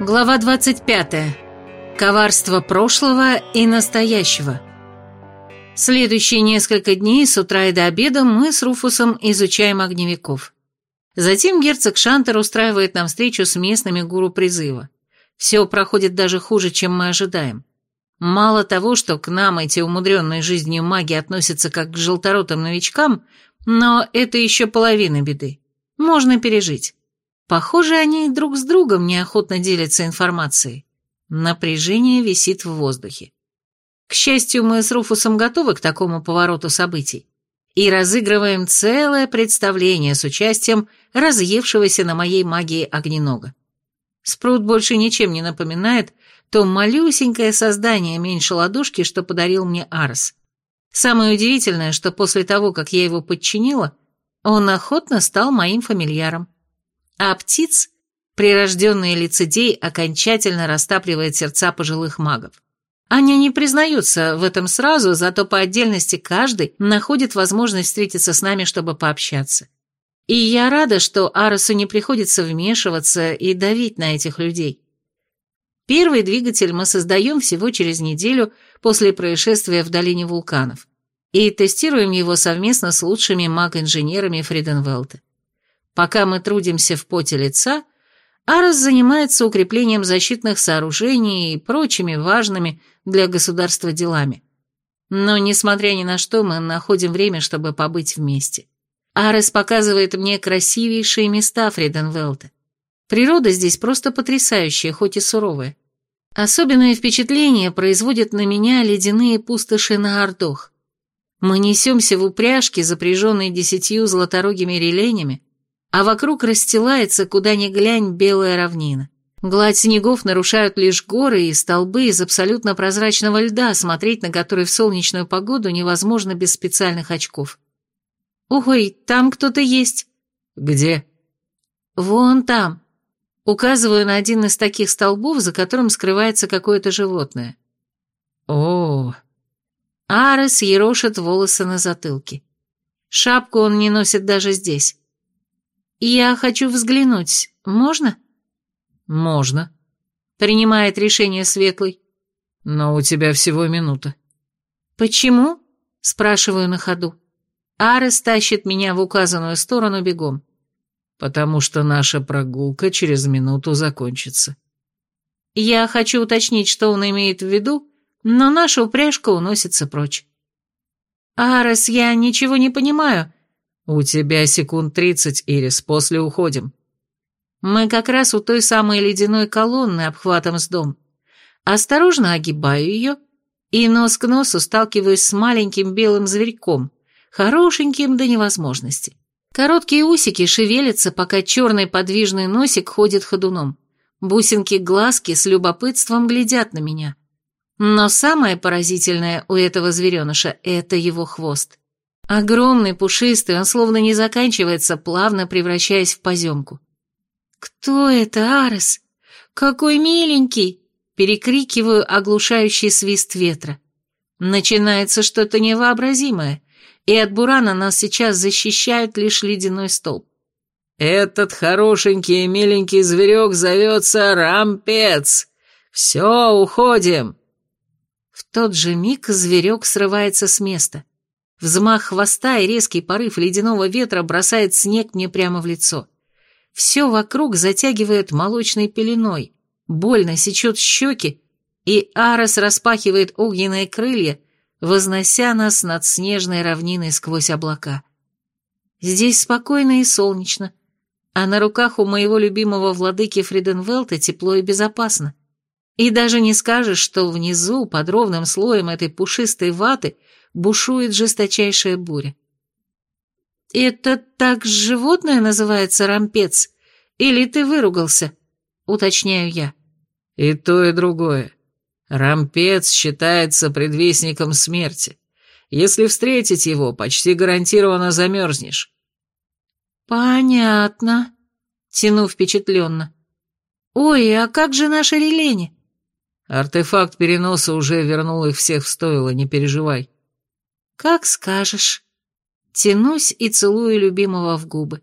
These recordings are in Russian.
Глава 25. Коварство прошлого и настоящего. Следующие несколько дней с утра и до обеда мы с Руфусом изучаем огневиков. Затем герцог Шантер устраивает нам встречу с местными гуру призыва. Все проходит даже хуже, чем мы ожидаем. Мало того, что к нам эти умудренные жизнью маги относятся как к желторотым новичкам, но это еще половина беды. Можно пережить. Похоже, они друг с другом неохотно делятся информацией. Напряжение висит в воздухе. К счастью, мы с Руфусом готовы к такому повороту событий и разыгрываем целое представление с участием разъевшегося на моей магии огненога. Спрут больше ничем не напоминает то малюсенькое создание меньше ладошки, что подарил мне Арс. Самое удивительное, что после того, как я его подчинила, он охотно стал моим фамильяром. А птиц, прирожденный лицедей, окончательно растапливает сердца пожилых магов. Они не признаются в этом сразу, зато по отдельности каждый находит возможность встретиться с нами, чтобы пообщаться. И я рада, что Аросу не приходится вмешиваться и давить на этих людей. Первый двигатель мы создаем всего через неделю после происшествия в долине вулканов и тестируем его совместно с лучшими маг-инженерами Фриденвелта. Пока мы трудимся в поте лица, Арос занимается укреплением защитных сооружений и прочими важными для государства делами. Но, несмотря ни на что, мы находим время, чтобы побыть вместе. Арес показывает мне красивейшие места Фриденвелта. Природа здесь просто потрясающая, хоть и суровая. Особенное впечатление производят на меня ледяные пустоши на Ордох. Мы несемся в упряжке, запряженной десятью золоторогими реленями, а вокруг расстилается, куда ни глянь, белая равнина. Гладь снегов нарушают лишь горы и столбы из абсолютно прозрачного льда, смотреть на который в солнечную погоду невозможно без специальных очков. «Ой, там кто-то есть». «Где?» «Вон там». Указываю на один из таких столбов, за которым скрывается какое-то животное. «О!» Арес ерошит волосы на затылке. Шапку он не носит даже здесь. «Я хочу взглянуть. Можно?» «Можно», — принимает решение Светлый. «Но у тебя всего минута». «Почему?» — спрашиваю на ходу. Арес тащит меня в указанную сторону бегом. «Потому что наша прогулка через минуту закончится». Я хочу уточнить, что он имеет в виду, но наша упряжка уносится прочь. «Арес, я ничего не понимаю. «У тебя секунд тридцать, Ирис, после уходим». Мы как раз у той самой ледяной колонны обхватом с дом. Осторожно огибаю ее и нос к носу сталкиваюсь с маленьким белым зверьком, хорошеньким до невозможности. Короткие усики шевелятся, пока черный подвижный носик ходит ходуном. Бусинки-глазки с любопытством глядят на меня. Но самое поразительное у этого звереныша – это его хвост. Огромный, пушистый, он словно не заканчивается, плавно превращаясь в поземку. «Кто это, Арес? Какой миленький!» Перекрикиваю оглушающий свист ветра. Начинается что-то невообразимое, и от бурана нас сейчас защищает лишь ледяной столб. «Этот хорошенький и миленький зверек зовется Рампец. Все, уходим!» В тот же миг зверек срывается с места. Взмах хвоста и резкий порыв ледяного ветра бросает снег мне прямо в лицо. Все вокруг затягивает молочной пеленой, больно сечет щеки, и Арос распахивает огненные крылья, вознося нас над снежной равниной сквозь облака. Здесь спокойно и солнечно, а на руках у моего любимого владыки Фриденвелта тепло и безопасно. И даже не скажешь, что внизу, под ровным слоем этой пушистой ваты, бушует жесточайшая буря. «Это так животное называется рампец? Или ты выругался?» — уточняю я. «И то, и другое. Рампец считается предвестником смерти. Если встретить его, почти гарантированно замерзнешь». «Понятно», — тяну впечатленно. «Ой, а как же наши релени?» «Артефакт переноса уже вернул их всех в стойло, не переживай». «Как скажешь». Тянусь и целую любимого в губы.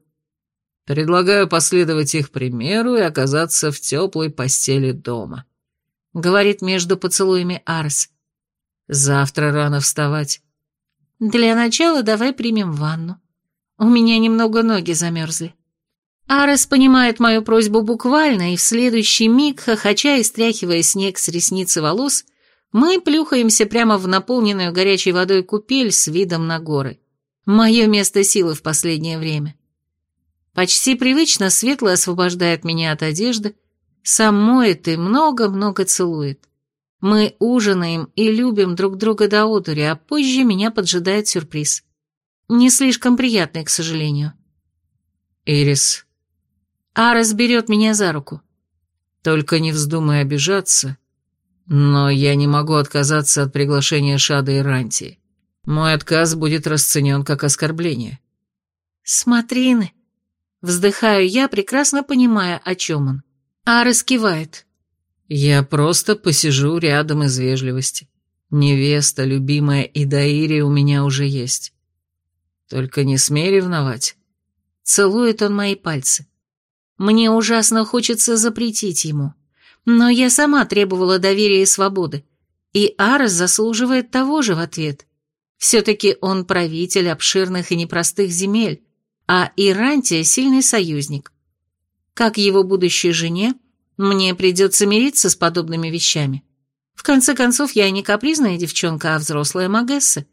Предлагаю последовать их примеру и оказаться в теплой постели дома», — говорит между поцелуями Арс. «Завтра рано вставать». «Для начала давай примем ванну. У меня немного ноги замерзли». Арес понимает мою просьбу буквально, и в следующий миг, хохоча и стряхивая снег с ресницы волос, мы плюхаемся прямо в наполненную горячей водой купель с видом на горы. Мое место силы в последнее время. Почти привычно Светлый освобождает меня от одежды, сам моет и много-много целует. Мы ужинаем и любим друг друга до одури, а позже меня поджидает сюрприз. Не слишком приятный, к сожалению. «Ирис». Арес берет меня за руку. «Только не вздумай обижаться, но я не могу отказаться от приглашения Шады и Рантии. Мой отказ будет расценен как оскорбление». «Смотрины», Вздыхаю я, прекрасно понимая, о чем он. А раскивает. Я просто посижу рядом из вежливости. Невеста, любимая Идаири у меня уже есть. Только не смей ревновать. Целует он мои пальцы. Мне ужасно хочется запретить ему. Но я сама требовала доверия и свободы. И Арес заслуживает того же в ответ. Все-таки он правитель обширных и непростых земель, а Ирантия – сильный союзник. Как его будущей жене, мне придется мириться с подобными вещами. В конце концов, я не капризная девчонка, а взрослая Магесса.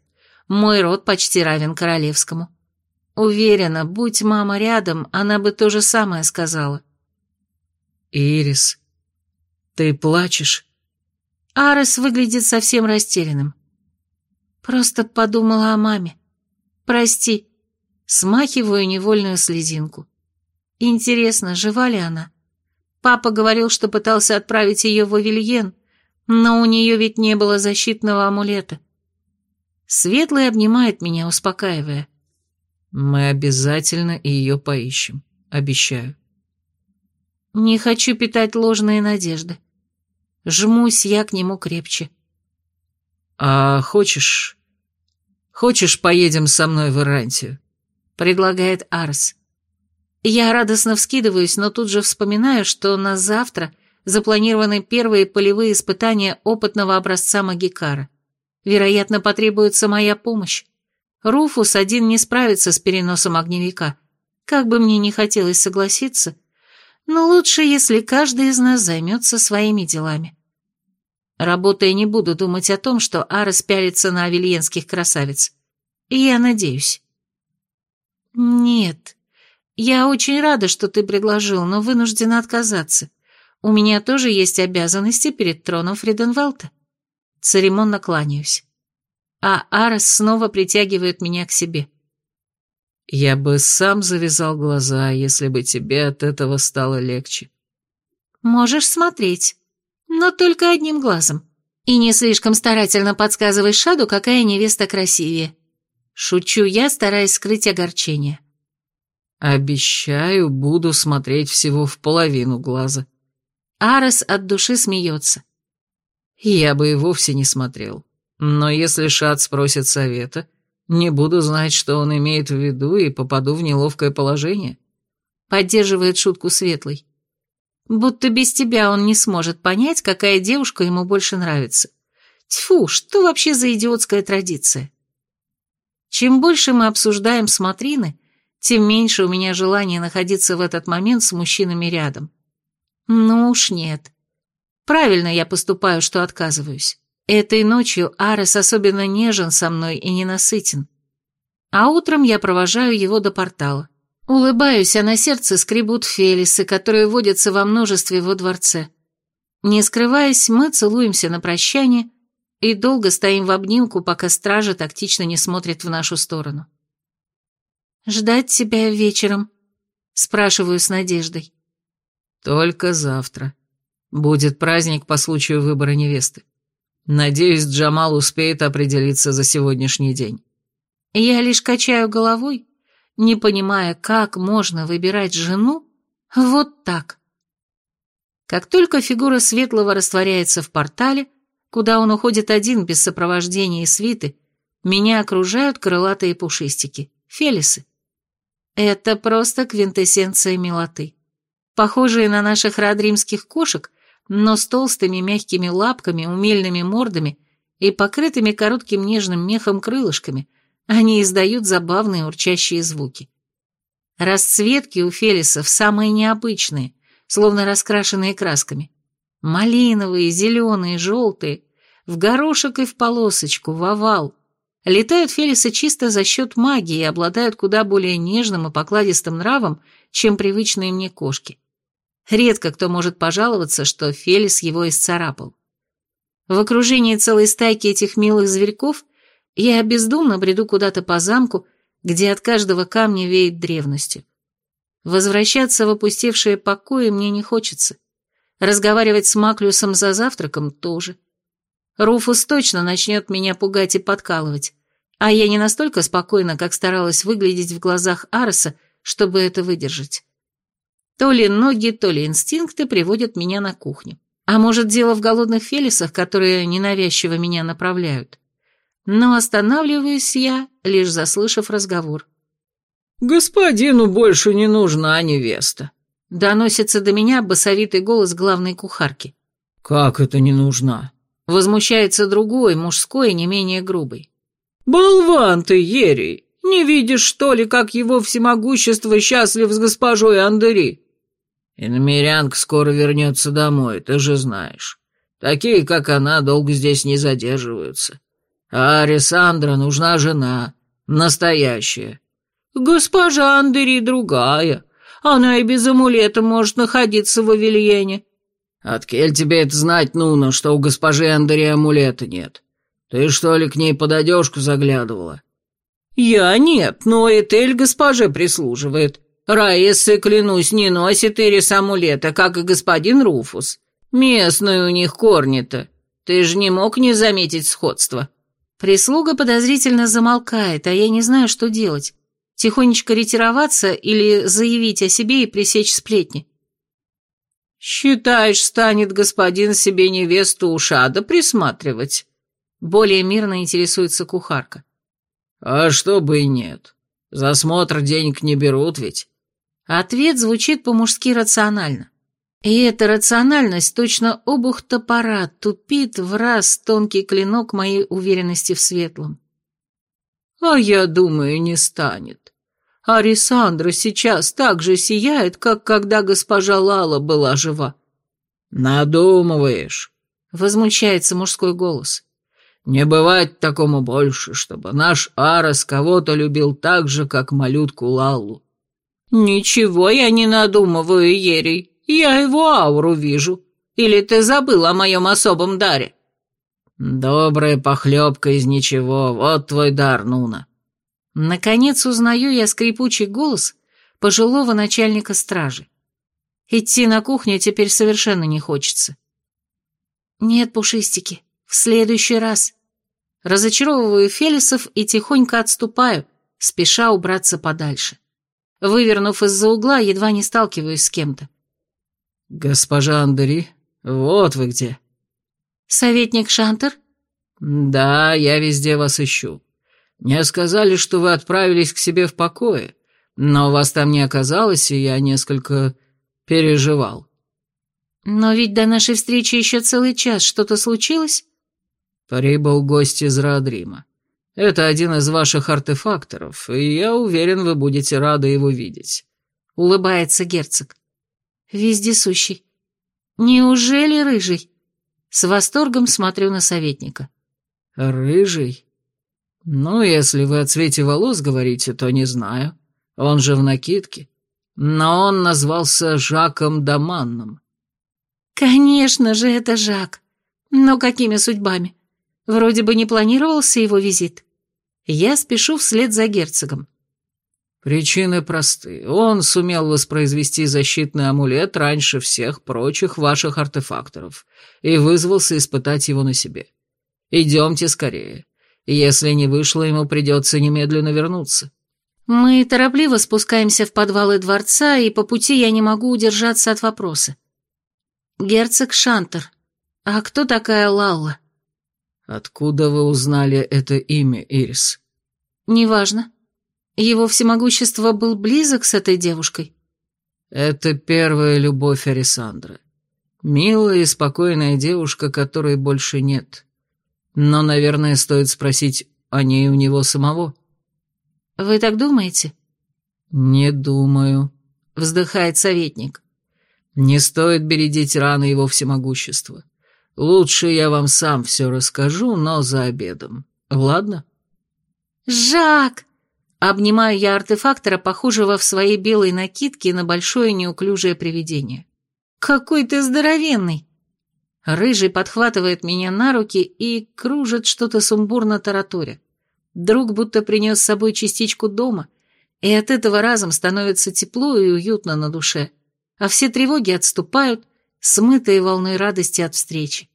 Мой род почти равен королевскому. Уверена, будь мама рядом, она бы то же самое сказала. «Ирис, ты плачешь?» Арес выглядит совсем растерянным. Просто подумала о маме. Прости, Смахиваю невольную слезинку. Интересно, жива ли она? Папа говорил, что пытался отправить ее в Авильен, но у нее ведь не было защитного амулета. Светлый обнимает меня, успокаивая. Мы обязательно ее поищем, обещаю. Не хочу питать ложные надежды. Жмусь я к нему крепче. А хочешь... Хочешь, поедем со мной в Ирантию? — предлагает Арс. Я радостно вскидываюсь, но тут же вспоминаю, что на завтра запланированы первые полевые испытания опытного образца Магикара. Вероятно, потребуется моя помощь. Руфус один не справится с переносом огневика. Как бы мне не хотелось согласиться, но лучше, если каждый из нас займется своими делами. Работая, не буду думать о том, что Арес пялится на авельенских красавиц. Я надеюсь. «Нет. Я очень рада, что ты предложил, но вынуждена отказаться. У меня тоже есть обязанности перед троном Фриденвалта». Церемонно кланяюсь. А Арес снова притягивает меня к себе. «Я бы сам завязал глаза, если бы тебе от этого стало легче». «Можешь смотреть, но только одним глазом. И не слишком старательно подсказывай Шаду, какая невеста красивее». Шучу я, стараясь скрыть огорчение. Обещаю, буду смотреть всего в половину глаза. Арес от души смеется. Я бы и вовсе не смотрел. Но если Шат спросит совета, не буду знать, что он имеет в виду, и попаду в неловкое положение. Поддерживает шутку Светлый. Будто без тебя он не сможет понять, какая девушка ему больше нравится. Тьфу, что вообще за идиотская традиция? Чем больше мы обсуждаем смотрины, тем меньше у меня желания находиться в этот момент с мужчинами рядом. Ну уж нет. Правильно я поступаю, что отказываюсь. Этой ночью Арес особенно нежен со мной и ненасытен. А утром я провожаю его до портала. Улыбаюсь, а на сердце скребут фелисы, которые водятся во множестве во дворце. Не скрываясь, мы целуемся на прощание, и долго стоим в обнимку, пока стража тактично не смотрит в нашу сторону. «Ждать тебя вечером?» — спрашиваю с надеждой. «Только завтра. Будет праздник по случаю выбора невесты. Надеюсь, Джамал успеет определиться за сегодняшний день». Я лишь качаю головой, не понимая, как можно выбирать жену вот так. Как только фигура Светлого растворяется в портале, куда он уходит один без сопровождения и свиты, меня окружают крылатые пушистики, фелисы. Это просто квинтэссенция милоты. Похожие на наших родримских кошек, но с толстыми мягкими лапками, умельными мордами и покрытыми коротким нежным мехом крылышками, они издают забавные урчащие звуки. Расцветки у фелисов самые необычные, словно раскрашенные красками. Малиновые, зеленые, желтые, в горошек и в полосочку, в овал. Летают фелисы чисто за счет магии и обладают куда более нежным и покладистым нравом, чем привычные мне кошки. Редко кто может пожаловаться, что фелис его исцарапал. В окружении целой стайки этих милых зверьков я бездумно бреду куда-то по замку, где от каждого камня веет древностью. Возвращаться в опустевшие покои мне не хочется. Разговаривать с Маклюсом за завтраком тоже. Руфус точно начнет меня пугать и подкалывать, а я не настолько спокойна, как старалась выглядеть в глазах Ареса, чтобы это выдержать. То ли ноги, то ли инстинкты приводят меня на кухню. А может, дело в голодных фелисах, которые ненавязчиво меня направляют. Но останавливаюсь я, лишь заслышав разговор. «Господину больше не нужна невеста», — доносится до меня басовитый голос главной кухарки. «Как это не нужна?» — возмущается другой, мужской, не менее грубый. «Болван ты, Ерий! Не видишь, что ли, как его всемогущество счастлив с госпожой Андери?» «Иномерянка скоро вернется домой, ты же знаешь. Такие, как она, долго здесь не задерживаются. А Арисандра нужна жена, настоящая. Госпожа Андери другая. Она и без амулета может находиться в Авельене. Откель тебе это знать, Нуна, что у госпожи Андери амулета нет? Ты что ли к ней под заглядывала? Я нет, но Этель госпоже прислуживает. Раисы, клянусь, не носит Ирис амулета, как и господин Руфус. Местные у них корни-то. Ты же не мог не заметить сходства. Прислуга подозрительно замолкает, а я не знаю, что делать. Тихонечко ретироваться или заявить о себе и пресечь сплетни. «Считаешь, станет господин себе невесту у шада присматривать?» Более мирно интересуется кухарка. «А что бы и нет. За смотр денег не берут ведь». Ответ звучит по-мужски рационально. И эта рациональность точно обух топора тупит в раз тонкий клинок моей уверенности в светлом. А я думаю, не станет. Арисандра сейчас так же сияет, как когда госпожа Лала была жива. Надумываешь, возмущается мужской голос. Не бывать такому больше, чтобы наш Арас кого-то любил так же, как малютку Лалу. Ничего я не надумываю, Ерей. Я его ауру вижу. Или ты забыл о моем особом даре?» «Добрая похлебка из ничего, вот твой дар, Нуна». Наконец узнаю я скрипучий голос пожилого начальника стражи. Идти на кухню теперь совершенно не хочется. «Нет, пушистики, в следующий раз». Разочаровываю Фелисов и тихонько отступаю, спеша убраться подальше. Вывернув из-за угла, едва не сталкиваюсь с кем-то. «Госпожа Андери, вот вы где». «Советник Шантер?» «Да, я везде вас ищу. Мне сказали, что вы отправились к себе в покое, но вас там не оказалось, и я несколько переживал». «Но ведь до нашей встречи еще целый час. Что-то случилось?» «Прибыл гость из Родрима. Это один из ваших артефакторов, и я уверен, вы будете рады его видеть». Улыбается герцог. Вездесущий. Неужели рыжий? С восторгом смотрю на советника. Рыжий? Ну, если вы о цвете волос говорите, то не знаю. Он же в накидке. Но он назвался Жаком Даманном. Конечно же, это Жак. Но какими судьбами? Вроде бы не планировался его визит. Я спешу вслед за герцогом. Причины просты. Он сумел воспроизвести защитный амулет раньше всех прочих ваших артефакторов и вызвался испытать его на себе. Идемте скорее. Если не вышло, ему придется немедленно вернуться. Мы торопливо спускаемся в подвалы дворца, и по пути я не могу удержаться от вопроса. Герцог Шантер, а кто такая Лалла? Откуда вы узнали это имя, Ирис? Неважно. Его всемогущество был близок с этой девушкой? Это первая любовь Арисандры. Милая и спокойная девушка, которой больше нет. Но, наверное, стоит спросить о ней у него самого. Вы так думаете? Не думаю, вздыхает советник. Не стоит бередить раны его всемогущества. Лучше я вам сам все расскажу, но за обедом. Ладно? Жак! Обнимаю я артефактора, похожего в своей белой накидке на большое неуклюжее привидение. Какой ты здоровенный! Рыжий подхватывает меня на руки и кружит что-то сумбурно тараторя. Друг будто принес с собой частичку дома, и от этого разом становится тепло и уютно на душе, а все тревоги отступают, смытые волной радости от встречи.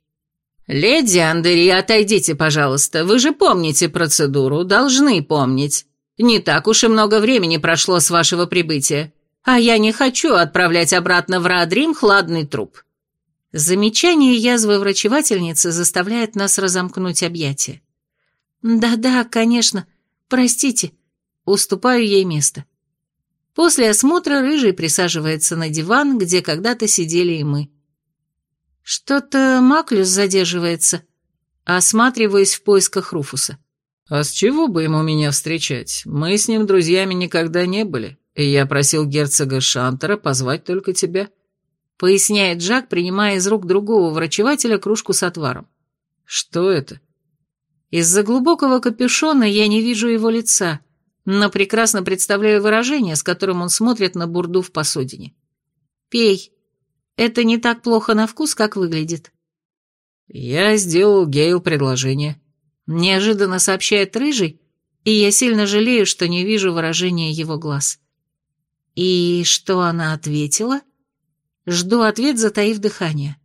«Леди Андери, отойдите, пожалуйста, вы же помните процедуру, должны помнить. Не так уж и много времени прошло с вашего прибытия, а я не хочу отправлять обратно в Радрим хладный труп». Замечание язвы врачевательницы заставляет нас разомкнуть объятия. «Да-да, конечно, простите», уступаю ей место. После осмотра Рыжий присаживается на диван, где когда-то сидели и мы. Что-то Маклюс задерживается. Осматриваясь в поисках Руфуса. А с чего бы ему меня встречать? Мы с ним друзьями никогда не были, и я просил герцога Шантера позвать только тебя. Поясняет Джак, принимая из рук другого врачевателя кружку с отваром. Что это? Из-за глубокого капюшона я не вижу его лица, но прекрасно представляю выражение, с которым он смотрит на бурду в посудине. «Пей», это не так плохо на вкус, как выглядит. Я сделал Гейл предложение. Неожиданно сообщает Рыжий, и я сильно жалею, что не вижу выражения его глаз. И что она ответила? Жду ответ, затаив дыхание.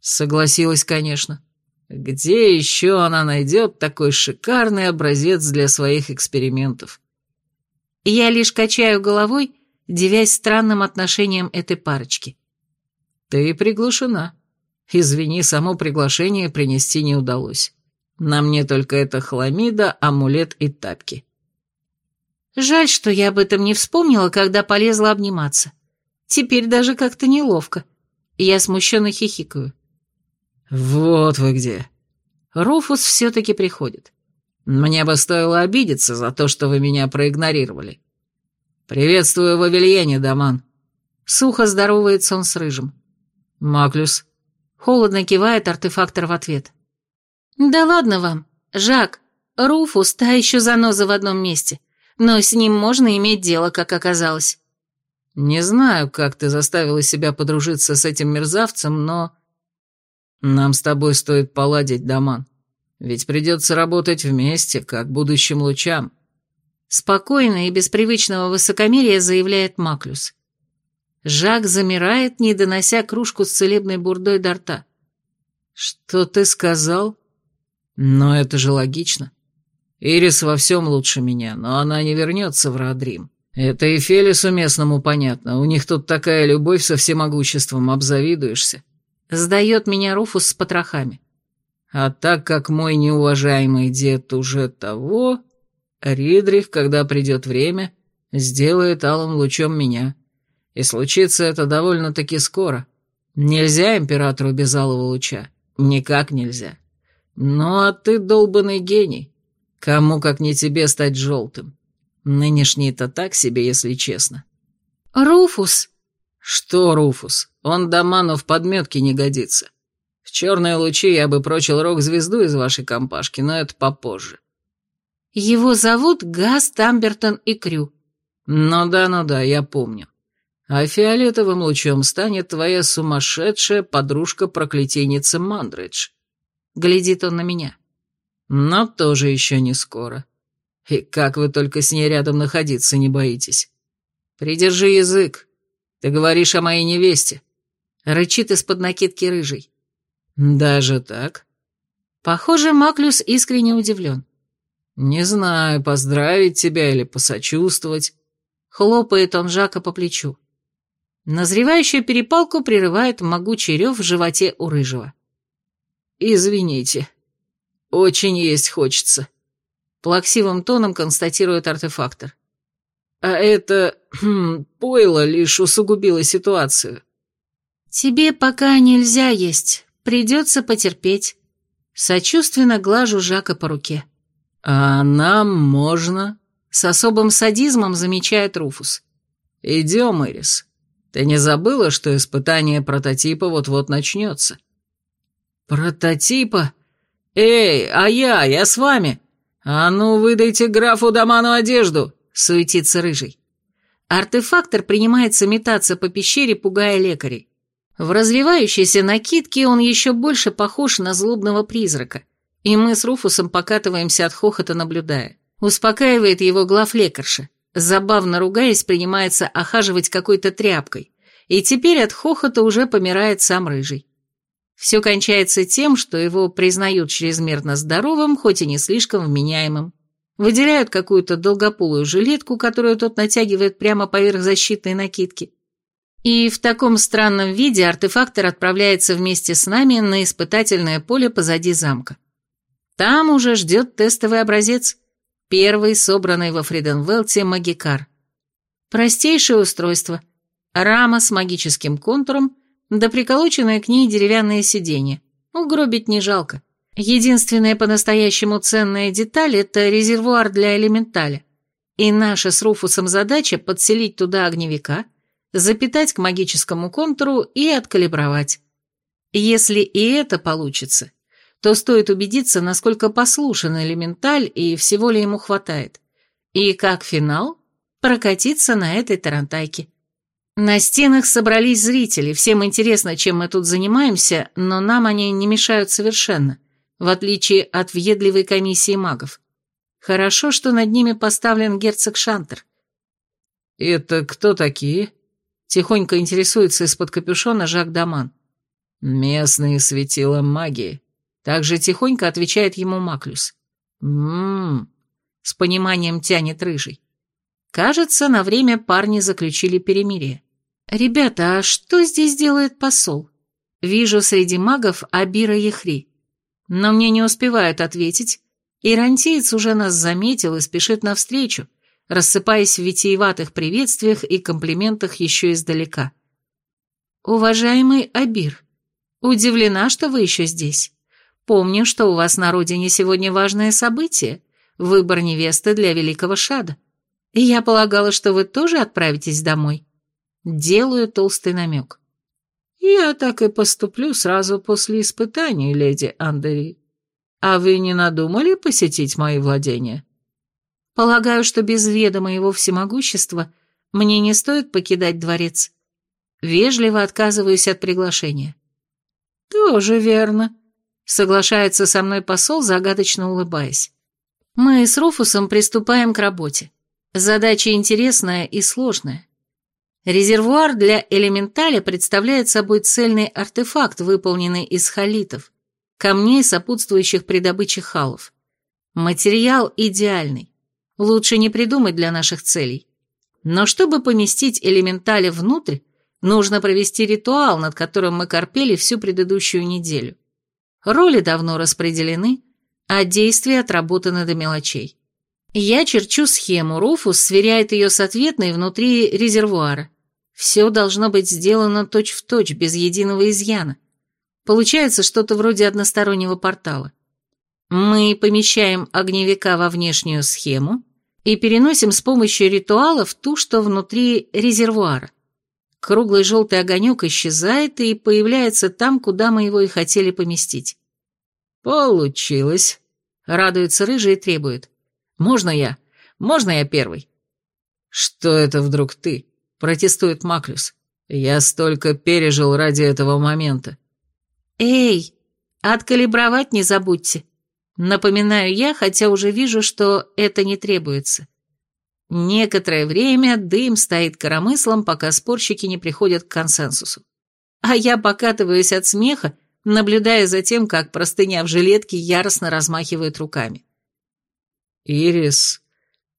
Согласилась, конечно. Где еще она найдет такой шикарный образец для своих экспериментов? Я лишь качаю головой, девясь странным отношением этой парочки. «Ты приглашена. Извини, само приглашение принести не удалось. На мне только эта хламида, амулет и тапки». Жаль, что я об этом не вспомнила, когда полезла обниматься. Теперь даже как-то неловко. Я смущенно хихикаю. «Вот вы где». Руфус все-таки приходит. «Мне бы стоило обидеться за то, что вы меня проигнорировали. Приветствую в Авельене, Даман». Сухо здоровается он с Рыжим. «Маклюс?» Холодно кивает артефактор в ответ. «Да ладно вам, Жак, Руфус та еще заноза в одном месте, но с ним можно иметь дело, как оказалось». «Не знаю, как ты заставила себя подружиться с этим мерзавцем, но...» «Нам с тобой стоит поладить, Даман, ведь придется работать вместе, как будущим лучам». Спокойно и без привычного высокомерия заявляет Маклюс. Жак замирает, не донося кружку с целебной бурдой до рта. «Что ты сказал?» «Но это же логично. Ирис во всем лучше меня, но она не вернется в Радрим. Это и Фелису местному понятно, у них тут такая любовь со всемогуществом, обзавидуешься». Сдает меня Руфус с потрохами. А так как мой неуважаемый дед уже того, Ридрих, когда придет время, сделает алым лучом меня. И случится это довольно-таки скоро. Нельзя императору без алого луча. Никак нельзя. Ну а ты долбанный гений. Кому, как не тебе, стать желтым? Нынешний-то так себе, если честно. Руфус. Что Руфус? Он Даману в подметке не годится. В черные лучи я бы прочил рок-звезду из вашей компашки, но это попозже. Его зовут Газ Тамбертон и Крю. Ну да, ну да, я помню а фиолетовым лучом станет твоя сумасшедшая подружка-проклятийница Мандридж. Глядит он на меня. Но тоже еще не скоро. И как вы только с ней рядом находиться не боитесь? Придержи язык. Ты говоришь о моей невесте. Рычит из-под накидки рыжий. Даже так? Похоже, Маклюс искренне удивлен. Не знаю, поздравить тебя или посочувствовать. Хлопает он Жака по плечу. Назревающую перепалку прерывает могучий рев в животе у рыжего. «Извините, очень есть хочется». плаксивым тоном констатирует артефактор. А это хм, пойло лишь усугубило ситуацию. Тебе пока нельзя есть, придется потерпеть. Сочувственно глажу Жака по руке. А нам можно? С особым садизмом замечает Руфус. Идем, Ирис. Ты не забыла, что испытание прототипа вот-вот начнется? Прототипа? Эй, а я, я с вами. А ну, выдайте графу Доману одежду, суетится рыжий. Артефактор принимается метаться по пещере, пугая лекарей. В развивающейся накидке он еще больше похож на злобного призрака, и мы с Руфусом покатываемся от хохота, наблюдая. Успокаивает его главлекарша забавно ругаясь, принимается охаживать какой-то тряпкой, и теперь от хохота уже помирает сам рыжий. Все кончается тем, что его признают чрезмерно здоровым, хоть и не слишком вменяемым. Выделяют какую-то долгополую жилетку, которую тот натягивает прямо поверх защитной накидки. И в таком странном виде артефактор отправляется вместе с нами на испытательное поле позади замка. Там уже ждет тестовый образец – Первый, собранный во Фриденвелте, магикар. Простейшее устройство. Рама с магическим контуром, да приколоченное к ней деревянное сиденье. Угробить не жалко. Единственная по-настоящему ценная деталь – это резервуар для элементаля. И наша с Руфусом задача – подселить туда огневика, запитать к магическому контуру и откалибровать. Если и это получится, то стоит убедиться, насколько послушен элементаль и всего ли ему хватает. И как финал, прокатиться на этой тарантайке. На стенах собрались зрители, всем интересно, чем мы тут занимаемся, но нам они не мешают совершенно, в отличие от въедливой комиссии магов. Хорошо, что над ними поставлен герцог Шантер. «Это кто такие?» — тихонько интересуется из-под капюшона Жак Даман. «Местные светила магии», также тихонько отвечает ему Маклюс. «М-м-м», с пониманием тянет рыжий. Кажется, на время парни заключили перемирие. «Ребята, а что здесь делает посол?» Вижу среди магов Абира Ехри. Но мне не успевают ответить, и рантиец уже нас заметил и спешит навстречу, рассыпаясь в витиеватых приветствиях и комплиментах еще издалека. «Уважаемый Абир, удивлена, что вы еще здесь. Помню, что у вас на родине сегодня важное событие – выбор невесты для великого шада. И я полагала, что вы тоже отправитесь домой. Делаю толстый намек. Я так и поступлю сразу после испытаний, леди Андери. А вы не надумали посетить мои владения? Полагаю, что без ведома его всемогущества мне не стоит покидать дворец. Вежливо отказываюсь от приглашения. Тоже верно, Соглашается со мной посол, загадочно улыбаясь. Мы с Руфусом приступаем к работе. Задача интересная и сложная. Резервуар для элементаля представляет собой цельный артефакт, выполненный из халитов, камней, сопутствующих при добыче халов. Материал идеальный. Лучше не придумать для наших целей. Но чтобы поместить элементали внутрь, нужно провести ритуал, над которым мы корпели всю предыдущую неделю. Роли давно распределены, а действия отработаны до мелочей. Я черчу схему, Руфус сверяет ее с ответной внутри резервуара. Все должно быть сделано точь-в-точь, точь, без единого изъяна. Получается что-то вроде одностороннего портала. Мы помещаем огневика во внешнюю схему и переносим с помощью ритуалов ту, что внутри резервуара. Круглый желтый огонек исчезает и появляется там, куда мы его и хотели поместить. «Получилось», — радуется рыжий и требует. «Можно я? Можно я первый?» «Что это вдруг ты?» — протестует Маклюс. «Я столько пережил ради этого момента». «Эй, откалибровать не забудьте», — напоминаю я, хотя уже вижу, что это не требуется. Некоторое время дым стоит коромыслом, пока спорщики не приходят к консенсусу. А я покатываюсь от смеха, наблюдая за тем, как простыня в жилетке яростно размахивает руками. «Ирис,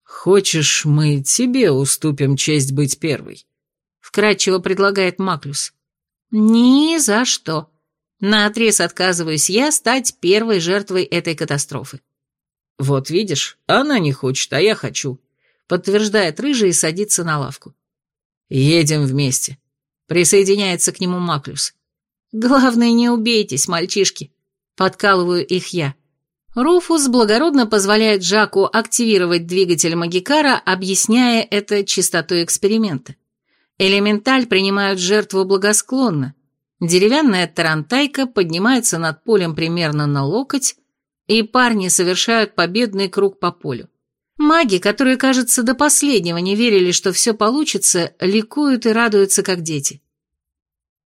хочешь, мы тебе уступим честь быть первой?» Вкратчиво предлагает Маклюс. «Ни за что. Наотрез отказываюсь я стать первой жертвой этой катастрофы. «Вот видишь, она не хочет, а я хочу», — подтверждает рыжий и садится на лавку. «Едем вместе», — присоединяется к нему Маклюс. «Главное, не убейтесь, мальчишки», — подкалываю их я. Руфус благородно позволяет Жаку активировать двигатель Магикара, объясняя это чистотой эксперимента. Элементаль принимают жертву благосклонно. Деревянная тарантайка поднимается над полем примерно на локоть, и парни совершают победный круг по полю. Маги, которые, кажется, до последнего не верили, что все получится, ликуют и радуются, как дети.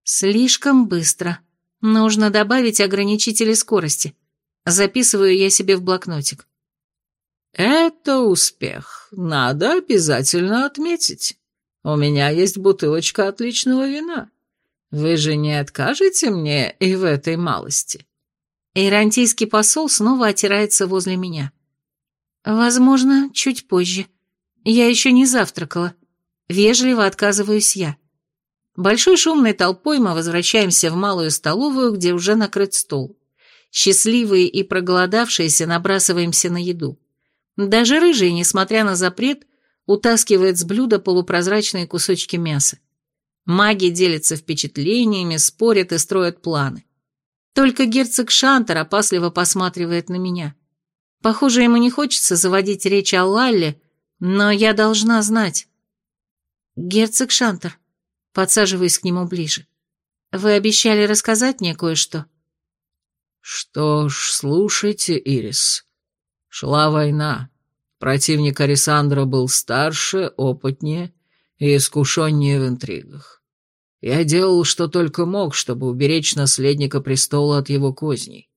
Слишком быстро. Нужно добавить ограничители скорости. Записываю я себе в блокнотик. Это успех. Надо обязательно отметить. У меня есть бутылочка отличного вина. Вы же не откажете мне и в этой малости? Ирантийский посол снова отирается возле меня. Возможно, чуть позже. Я еще не завтракала. Вежливо отказываюсь я. Большой шумной толпой мы возвращаемся в малую столовую, где уже накрыт стол. Счастливые и проголодавшиеся набрасываемся на еду. Даже рыжий, несмотря на запрет, утаскивает с блюда полупрозрачные кусочки мяса. Маги делятся впечатлениями, спорят и строят планы. Только герцог Шантер опасливо посматривает на меня. Похоже, ему не хочется заводить речь о Лалле, но я должна знать. Герцог Шантер, подсаживаюсь к нему ближе. Вы обещали рассказать мне кое-что. Что ж, слушайте, Ирис. Шла война. Противник Арисандра был старше, опытнее и искушеннее в интригах. Я делал, что только мог, чтобы уберечь наследника престола от его козней.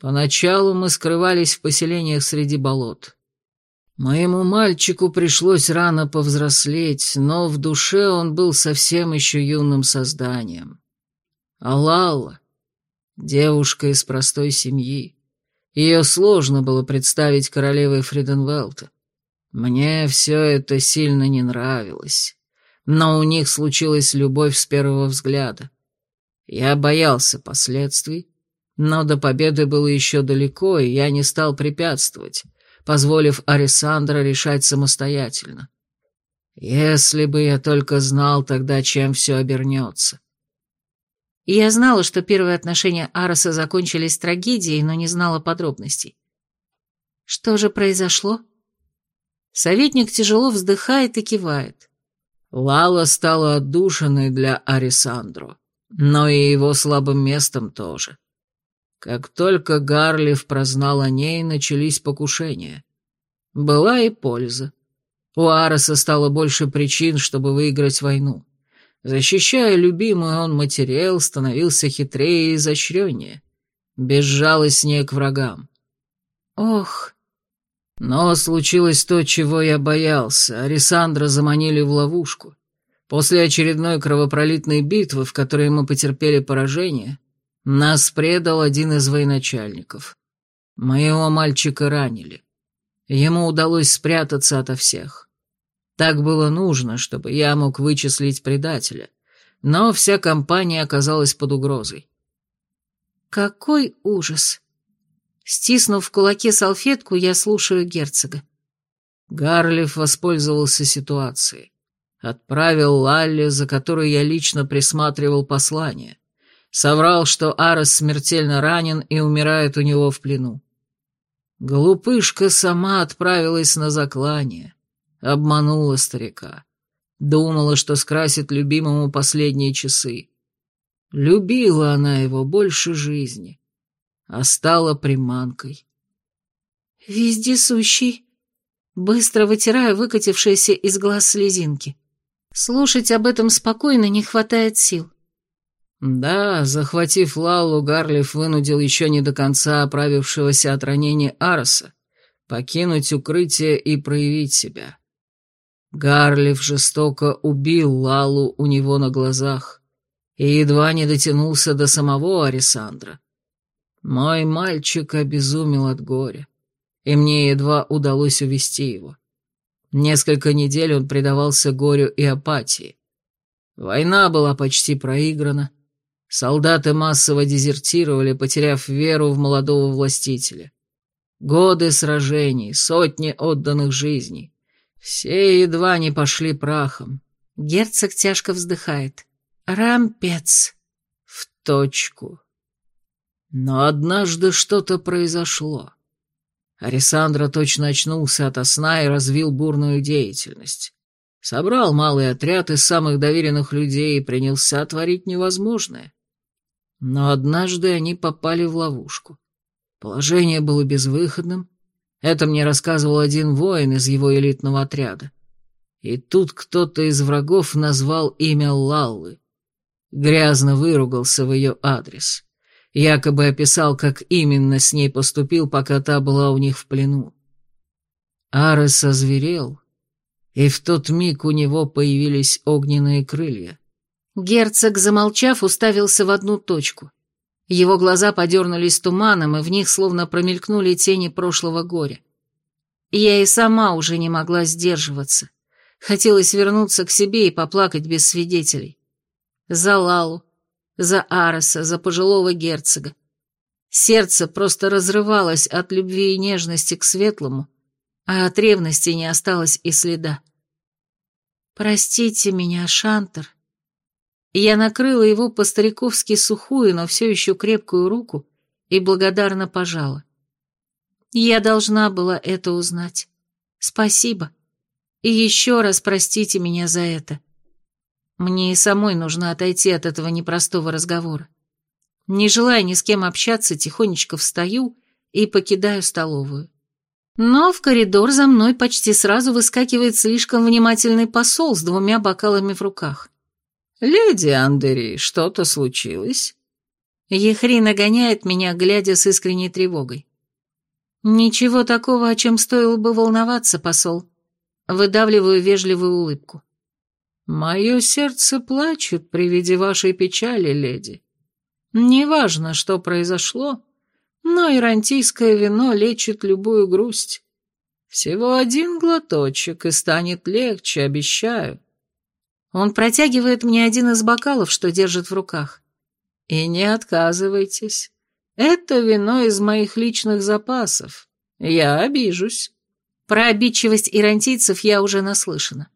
Поначалу мы скрывались в поселениях среди болот. Моему мальчику пришлось рано повзрослеть, но в душе он был совсем еще юным созданием. А Лалла — девушка из простой семьи. Ее сложно было представить королевой Фриденвелта. Мне все это сильно не нравилось но у них случилась любовь с первого взгляда. Я боялся последствий, но до победы было еще далеко, и я не стал препятствовать, позволив Арисандра решать самостоятельно. Если бы я только знал тогда, чем все обернется. Я знала, что первые отношения Ароса закончились трагедией, но не знала подробностей. Что же произошло? Советник тяжело вздыхает и кивает. Лала стала отдушиной для Арисандро, но и его слабым местом тоже. Как только Гарлиф прознал о ней, начались покушения. Была и польза. У Ареса стало больше причин, чтобы выиграть войну. Защищая любимую, он материал становился хитрее и изощреннее, безжалостнее к врагам. Ох, но случилось то, чего я боялся. Арисандра заманили в ловушку. После очередной кровопролитной битвы, в которой мы потерпели поражение, нас предал один из военачальников. Моего мальчика ранили. Ему удалось спрятаться ото всех. Так было нужно, чтобы я мог вычислить предателя. Но вся компания оказалась под угрозой. Какой ужас! Стиснув в кулаке салфетку, я слушаю герцога. Гарлиф воспользовался ситуацией. Отправил Лалли, за которой я лично присматривал послание. Соврал, что Арес смертельно ранен и умирает у него в плену. Глупышка сама отправилась на заклание. Обманула старика. Думала, что скрасит любимому последние часы. Любила она его больше жизни а стала приманкой. «Вездесущий!» Быстро вытираю выкатившиеся из глаз слезинки. Слушать об этом спокойно не хватает сил. Да, захватив Лалу, Гарлиф вынудил еще не до конца оправившегося от ранения Ароса покинуть укрытие и проявить себя. Гарлиф жестоко убил Лалу у него на глазах и едва не дотянулся до самого Арисандра. Мой мальчик обезумел от горя, и мне едва удалось увести его. Несколько недель он предавался горю и апатии. Война была почти проиграна. Солдаты массово дезертировали, потеряв веру в молодого властителя. Годы сражений, сотни отданных жизней. Все едва не пошли прахом. Герцог тяжко вздыхает. Рампец. В точку. Но однажды что-то произошло. Арисандра точно очнулся ото сна и развил бурную деятельность. Собрал малый отряд из самых доверенных людей и принялся творить невозможное. Но однажды они попали в ловушку. Положение было безвыходным. Это мне рассказывал один воин из его элитного отряда. И тут кто-то из врагов назвал имя Лаллы. Грязно выругался в ее адрес. Якобы описал, как именно с ней поступил, пока та была у них в плену. Арес озверел, и в тот миг у него появились огненные крылья. Герцог, замолчав, уставился в одну точку. Его глаза подернулись туманом, и в них словно промелькнули тени прошлого горя. Я и сама уже не могла сдерживаться. Хотелось вернуться к себе и поплакать без свидетелей. За Лалу, за Ареса, за пожилого герцога. Сердце просто разрывалось от любви и нежности к светлому, а от ревности не осталось и следа. «Простите меня, Шантер». Я накрыла его по-стариковски сухую, но все еще крепкую руку и благодарно пожала. Я должна была это узнать. Спасибо. И еще раз простите меня за это. Мне и самой нужно отойти от этого непростого разговора. Не желая ни с кем общаться, тихонечко встаю и покидаю столовую. Но в коридор за мной почти сразу выскакивает слишком внимательный посол с двумя бокалами в руках. «Леди Андери, что-то случилось?» Ехри нагоняет меня, глядя с искренней тревогой. «Ничего такого, о чем стоило бы волноваться, посол». Выдавливаю вежливую улыбку. «Мое сердце плачет при виде вашей печали, леди. Неважно, что произошло, но ирантийское вино лечит любую грусть. Всего один глоточек, и станет легче, обещаю». Он протягивает мне один из бокалов, что держит в руках. «И не отказывайтесь. Это вино из моих личных запасов. Я обижусь». Про обидчивость ирантийцев я уже наслышана.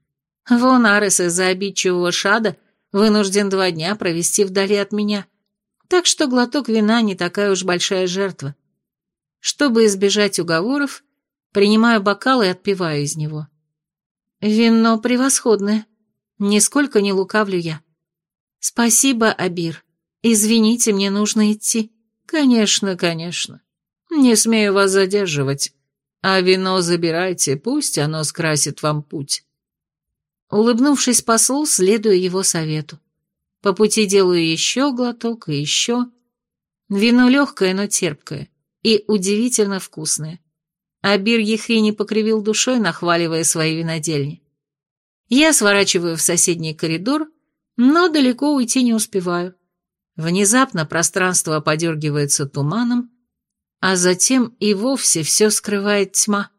Вон Арес из-за обидчивого шада вынужден два дня провести вдали от меня. Так что глоток вина не такая уж большая жертва. Чтобы избежать уговоров, принимаю бокал и отпиваю из него. Вино превосходное. Нисколько не лукавлю я. Спасибо, Абир. Извините, мне нужно идти. Конечно, конечно. Не смею вас задерживать. А вино забирайте, пусть оно скрасит вам путь. Улыбнувшись послу, следую его совету. По пути делаю еще глоток и еще. Вино легкое, но терпкое. И удивительно вкусное. Абир Ехри не покривил душой, нахваливая свои винодельни. Я сворачиваю в соседний коридор, но далеко уйти не успеваю. Внезапно пространство подергивается туманом, а затем и вовсе все скрывает тьма.